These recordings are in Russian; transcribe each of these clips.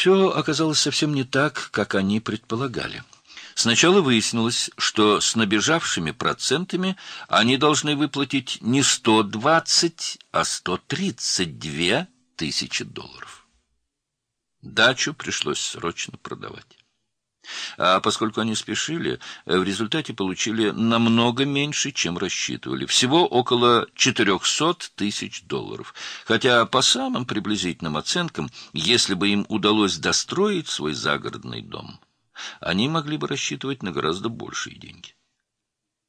все оказалось совсем не так, как они предполагали. Сначала выяснилось, что с набежавшими процентами они должны выплатить не 120, а 132 тысячи долларов. Дачу пришлось срочно продавать. А поскольку они спешили, в результате получили намного меньше, чем рассчитывали. Всего около 400 тысяч долларов. Хотя по самым приблизительным оценкам, если бы им удалось достроить свой загородный дом, они могли бы рассчитывать на гораздо большие деньги.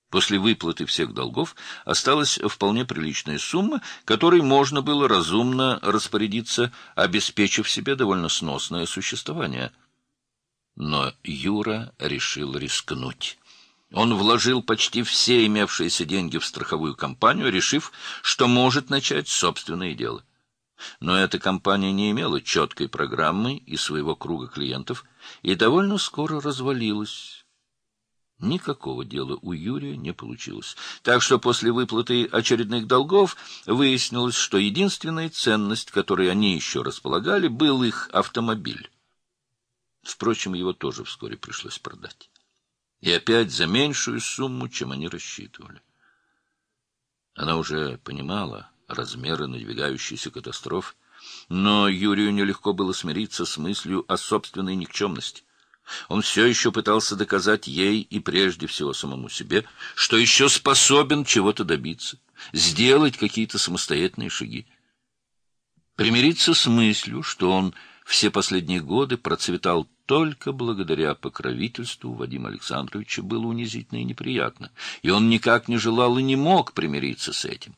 После выплаты всех долгов осталась вполне приличная сумма, которой можно было разумно распорядиться, обеспечив себе довольно сносное существование – но Юра решил рискнуть. Он вложил почти все имевшиеся деньги в страховую компанию, решив, что может начать собственное дело. Но эта компания не имела четкой программы и своего круга клиентов, и довольно скоро развалилась. Никакого дела у Юрия не получилось. Так что после выплаты очередных долгов выяснилось, что единственная ценность, которой они еще располагали, был их автомобиль. Впрочем, его тоже вскоре пришлось продать. И опять за меньшую сумму, чем они рассчитывали. Она уже понимала размеры надвигающейся катастрофы, но Юрию нелегко было смириться с мыслью о собственной никчемности. Он все еще пытался доказать ей и прежде всего самому себе, что еще способен чего-то добиться, сделать какие-то самостоятельные шаги. Примириться с мыслью, что он все последние годы процветал только благодаря покровительству Вадима Александровича, было унизительно и неприятно, и он никак не желал и не мог примириться с этим.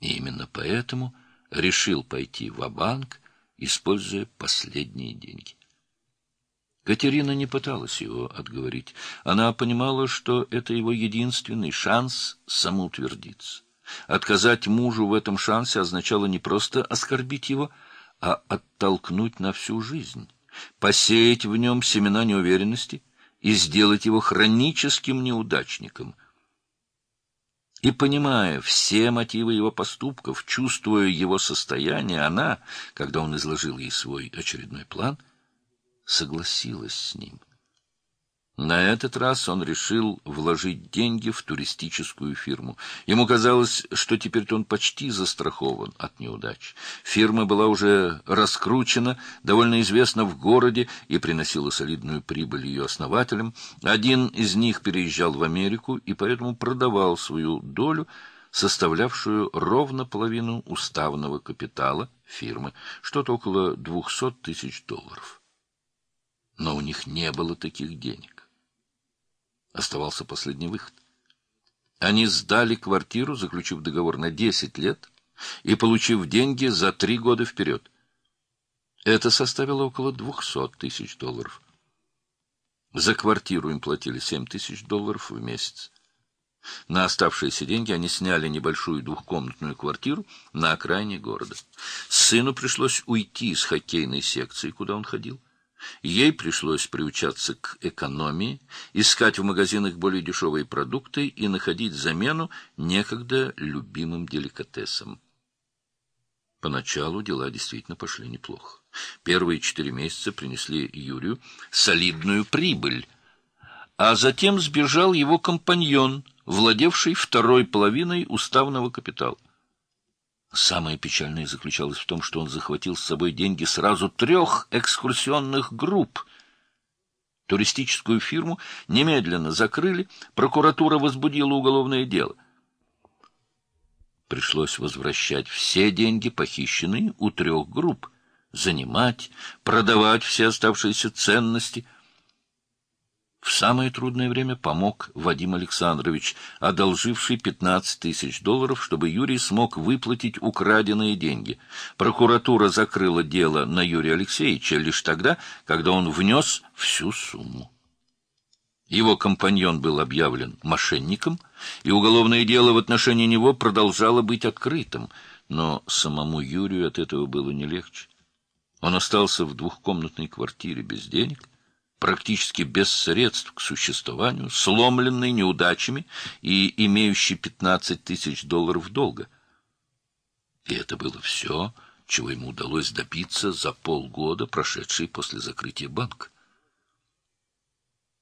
И именно поэтому решил пойти в банк используя последние деньги. Катерина не пыталась его отговорить. Она понимала, что это его единственный шанс самоутвердиться. Отказать мужу в этом шансе означало не просто оскорбить его, а оттолкнуть на всю жизнь, посеять в нем семена неуверенности и сделать его хроническим неудачником. И, понимая все мотивы его поступков, чувствуя его состояние, она, когда он изложил ей свой очередной план, согласилась с ним — на этот раз он решил вложить деньги в туристическую фирму. Ему казалось, что теперь он почти застрахован от неудач. Фирма была уже раскручена, довольно известна в городе и приносила солидную прибыль ее основателям. Один из них переезжал в Америку и поэтому продавал свою долю, составлявшую ровно половину уставного капитала фирмы, что-то около двухсот тысяч долларов. Но у них не было таких денег. Оставался последний выход. Они сдали квартиру, заключив договор на 10 лет и получив деньги за три года вперед. Это составило около 200 тысяч долларов. За квартиру им платили 7 тысяч долларов в месяц. На оставшиеся деньги они сняли небольшую двухкомнатную квартиру на окраине города. Сыну пришлось уйти из хоккейной секции, куда он ходил. Ей пришлось приучаться к экономии, искать в магазинах более дешевые продукты и находить замену некогда любимым деликатесам. Поначалу дела действительно пошли неплохо. Первые четыре месяца принесли Юрию солидную прибыль, а затем сбежал его компаньон, владевший второй половиной уставного капитала. Самое печальное заключалось в том, что он захватил с собой деньги сразу трех экскурсионных групп. Туристическую фирму немедленно закрыли, прокуратура возбудила уголовное дело. Пришлось возвращать все деньги, похищенные у трех групп, занимать, продавать все оставшиеся ценности — в самое трудное время помог Вадим Александрович, одолживший 15 тысяч долларов, чтобы Юрий смог выплатить украденные деньги. Прокуратура закрыла дело на Юрия Алексеевича лишь тогда, когда он внес всю сумму. Его компаньон был объявлен мошенником, и уголовное дело в отношении него продолжало быть открытым, но самому Юрию от этого было не легче. Он остался в двухкомнатной квартире без денег, практически без средств к существованию, сломленный неудачами и имеющий 15 тысяч долларов долга. И это было все, чего ему удалось добиться за полгода, прошедшие после закрытия банка.